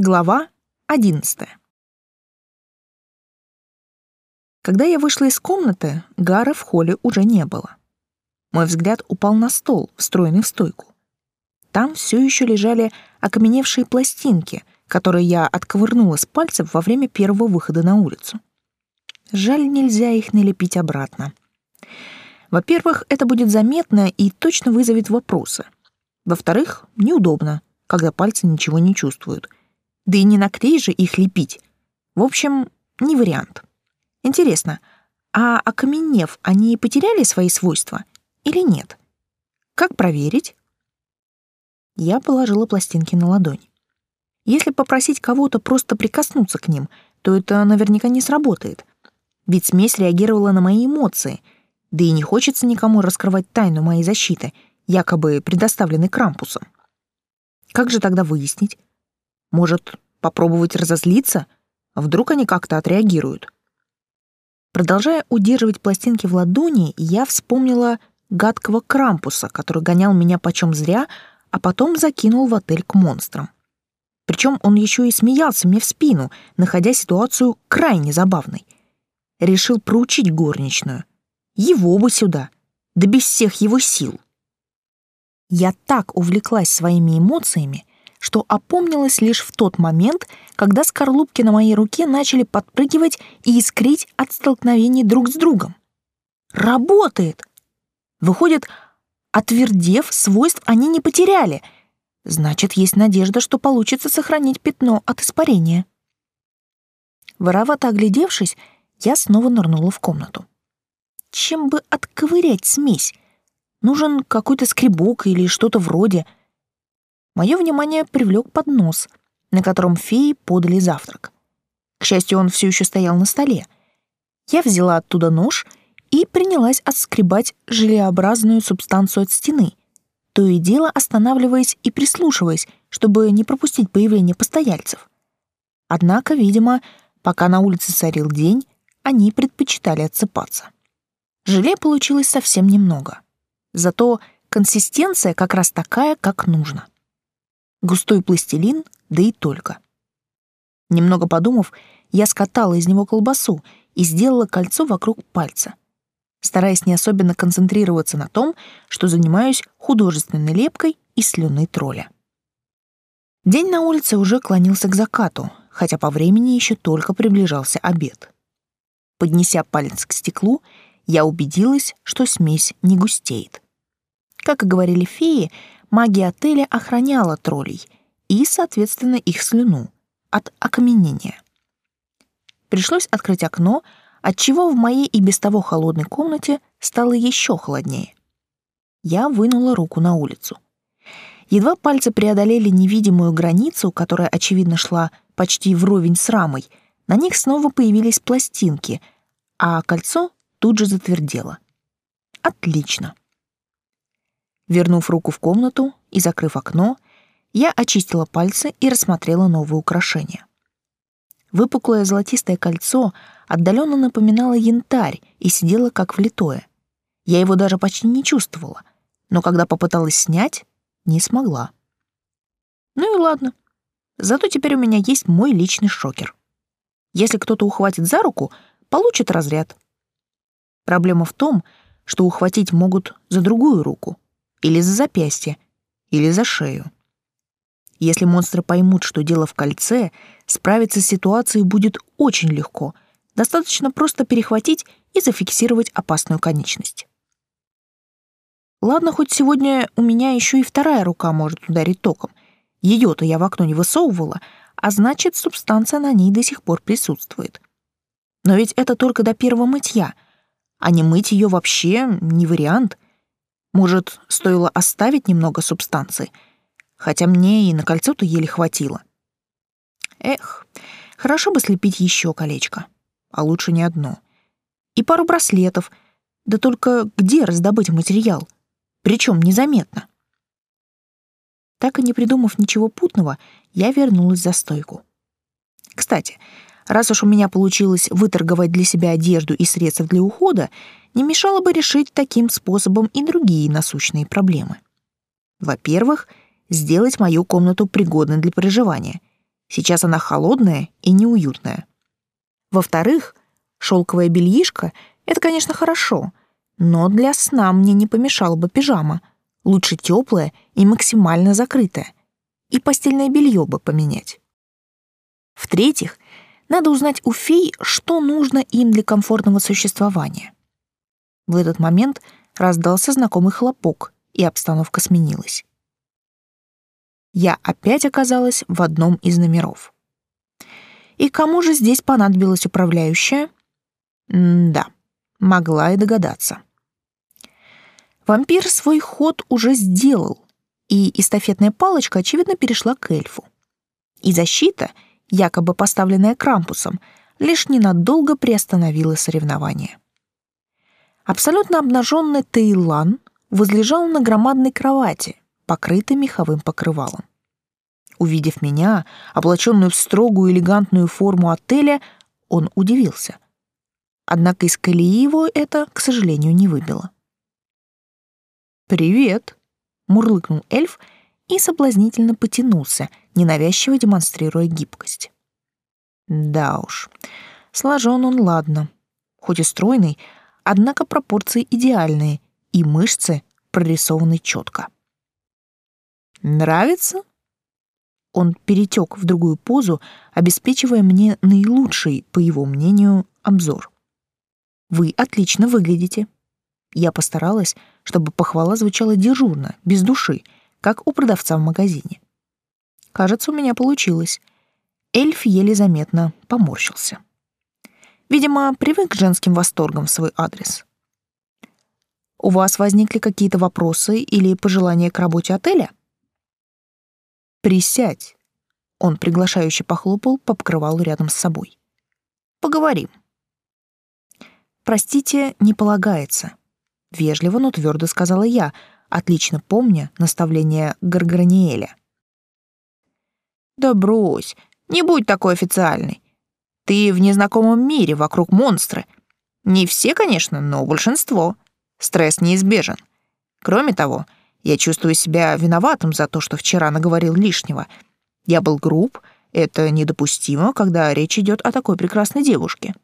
Глава 11. Когда я вышла из комнаты, Гара в холле уже не было. Мой взгляд упал на стол, встроенный в стойку. Там все еще лежали окаменевшие пластинки, которые я отковырнула с пальцев во время первого выхода на улицу. Жаль, нельзя их налепить обратно. Во-первых, это будет заметно и точно вызовет вопросы. Во-вторых, неудобно, когда пальцы ничего не чувствуют — да и не на клей же их лепить. В общем, не вариант. Интересно, а окаменев, они потеряли свои свойства или нет? Как проверить? Я положила пластинки на ладонь. Если попросить кого-то просто прикоснуться к ним, то это наверняка не сработает. Ведь смесь реагировала на мои эмоции, да и не хочется никому раскрывать тайну моей защиты, якобы предоставленной Крампусом. Как же тогда выяснить, может, попробовать разозлиться? Вдруг они как-то отреагируют? Продолжая удерживать пластинки в ладони, я вспомнила гадкого Крампуса, который гонял меня почем зря, а потом закинул в отель к монстрам. Причем он еще и смеялся мне в спину, находя ситуацию крайне забавной. Решил проучить горничную. Его бы сюда, да без всех его сил. Я так увлеклась своими эмоциями, что опомнилась лишь в тот момент, когда скорлупки на моей руке начали подпрыгивать и искрить от столкновений друг с другом. Работает! Выходит, отвердев, свойств они не потеряли. Значит, есть надежда, что получится сохранить пятно от испарения. Воровато оглядевшись, я снова нырнула в комнату. Чем бы отковырять смесь? Нужен какой-то скребок или что-то вроде — мое внимание привлек поднос, на котором феи подали завтрак. К счастью, он все еще стоял на столе. Я взяла оттуда нож и принялась отскребать желеобразную субстанцию от стены, то и дело останавливаясь и прислушиваясь, чтобы не пропустить появление постояльцев. Однако, видимо, пока на улице царил день, они предпочитали отсыпаться. Желе получилось совсем немного. Зато консистенция как раз такая, как нужно густой пластилин, да и только. Немного подумав, я скатала из него колбасу и сделала кольцо вокруг пальца, стараясь не особенно концентрироваться на том, что занимаюсь художественной лепкой из слюны тролля. День на улице уже клонился к закату, хотя по времени еще только приближался обед. Поднеся палец к стеклу, я убедилась, что смесь не густеет. Как и говорили феи, магия отеля охраняла троллей и, соответственно, их слюну от окаменения. Пришлось открыть окно, отчего в моей и без того холодной комнате стало еще холоднее. Я вынула руку на улицу. Едва пальцы преодолели невидимую границу, которая, очевидно, шла почти вровень с рамой, на них снова появились пластинки, а кольцо тут же затвердело. Отлично. Вернув руку в комнату и закрыв окно, я очистила пальцы и рассмотрела новые украшения. Выпуклое золотистое кольцо отдаленно напоминало янтарь и сидело как влитое. Я его даже почти не чувствовала, но когда попыталась снять, не смогла. Ну и ладно. Зато теперь у меня есть мой личный шокер. Если кто-то ухватит за руку, получит разряд. Проблема в том, что ухватить могут за другую руку — или за запястье, или за шею. Если монстры поймут, что дело в кольце, справиться с ситуацией будет очень легко. Достаточно просто перехватить и зафиксировать опасную конечность. Ладно, хоть сегодня у меня еще и вторая рука может ударить током. Ее-то я в окно не высовывала, а значит, субстанция на ней до сих пор присутствует. Но ведь это только до первого мытья, а не мыть ее вообще не вариант — может, стоило оставить немного субстанции? Хотя мне и на кольцо-то еле хватило. Эх, хорошо бы слепить еще колечко. А лучше не одно. И пару браслетов. Да только где раздобыть материал? Причем незаметно. Так и не придумав ничего путного, я вернулась за стойку. Кстати, Раз уж у меня получилось выторговать для себя одежду и средства для ухода, не мешало бы решить таким способом и другие насущные проблемы. Во-первых, сделать мою комнату пригодной для проживания. Сейчас она холодная и неуютная. Во-вторых, шелковое бельишко — это, конечно, хорошо, но для сна мне не помешала бы пижама. Лучше теплая и максимально закрытая. И постельное белье бы поменять. В-третьих, надо узнать у фей, что нужно им для комфортного существования. В этот момент раздался знакомый хлопок, и обстановка сменилась. Я опять оказалась в одном из номеров. И кому же здесь понадобилась управляющая? М да, могла и догадаться. Вампир свой ход уже сделал, и эстафетная палочка, очевидно, перешла к эльфу. И защита, якобы поставленная Крампусом, лишь ненадолго приостановила соревнование. Абсолютно обнаженный Тейлан возлежал на громадной кровати, покрытой меховым покрывалом. Увидев меня, облаченную в строгую элегантную форму отеля, он удивился. Однако из колеи его это, к сожалению, не выбило. «Привет!» — мурлыкнул эльф и соблазнительно потянулся, ненавязчиво демонстрируя гибкость. Да уж, сложен он ладно, хоть и стройный, однако пропорции идеальные, и мышцы прорисованы четко. «Нравится?» Он перетек в другую позу, обеспечивая мне наилучший, по его мнению, обзор. «Вы отлично выглядите». Я постаралась, чтобы похвала звучала дежурно, без души, как у продавца в магазине. Кажется, у меня получилось. Эльф еле заметно поморщился. Видимо, привык к женским восторгам в свой адрес. У вас возникли какие-то вопросы или пожелания к работе отеля? Присядь. Он приглашающе похлопал по покрывалу рядом с собой. Поговорим. Простите, не полагается. Вежливо, но твердо сказала я, отлично помня наставление Гарграниэля. Да брось, не будь такой официальный. Ты в незнакомом мире, вокруг монстры. Не все, конечно, но большинство. Стресс неизбежен. Кроме того, я чувствую себя виноватым за то, что вчера наговорил лишнего. Я был груб, это недопустимо, когда речь идет о такой прекрасной девушке.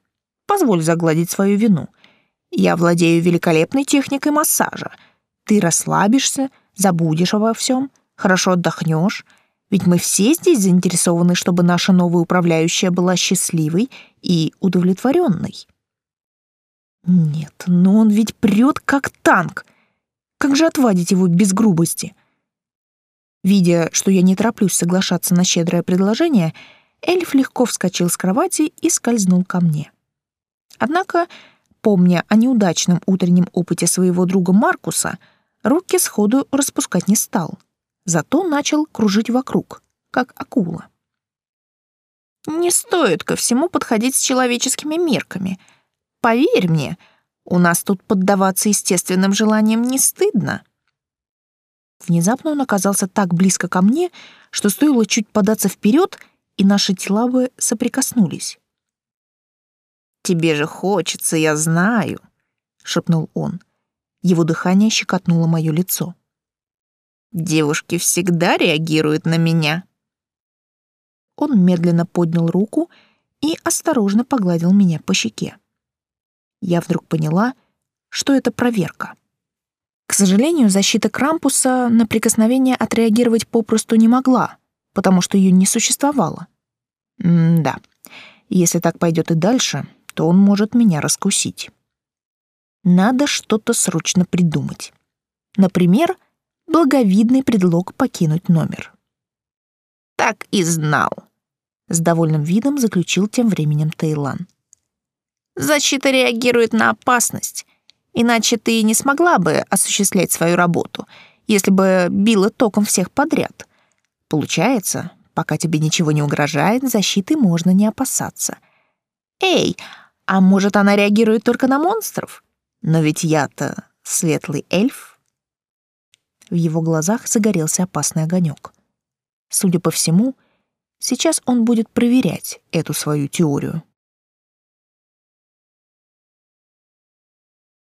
Позволь загладить свою вину. Я владею великолепной техникой массажа. Ты расслабишься, забудешь обо всем, хорошо отдохнешь, ведь мы все здесь заинтересованы, чтобы наша новая управляющая была счастливой и удовлетворенной. Нет, но он ведь прет как танк. Как же отвадить его без грубости? Видя, что я не тороплюсь соглашаться на щедрое предложение, эльф легко вскочил с кровати и скользнул ко мне. Однако, помня о неудачном утреннем опыте своего друга Маркуса, руки сходу распускать не стал — зато начал кружить вокруг, как акула. «Не стоит ко всему подходить с человеческими мерками. Поверь мне, у нас тут поддаваться естественным желаниям не стыдно». Внезапно он оказался так близко ко мне, что стоило чуть податься вперед, и наши тела бы соприкоснулись. «Тебе же хочется, я знаю», — шепнул он. Его дыхание щекотнуло мое лицо. Девушки всегда реагируют на меня. Он медленно поднял руку и осторожно погладил меня по щеке. Я вдруг поняла, что это проверка. К сожалению, защита Крампуса на прикосновение отреагировать попросту не могла, потому что ее не существовало. М-да, если так пойдет и дальше, то он может меня раскусить. Надо что-то срочно придумать. Например, благовидный предлог покинуть номер. «Так и знал», — с довольным видом заключил тем временем Таилан. «Защита реагирует на опасность, иначе ты не смогла бы осуществлять свою работу, если бы била током всех подряд. Получается, пока тебе ничего не угрожает, защиты можно не опасаться. Эй, а может, она реагирует только на монстров? Но ведь я-то светлый эльф». В его глазах загорелся опасный огонек. Судя по всему, сейчас он будет проверять эту свою теорию.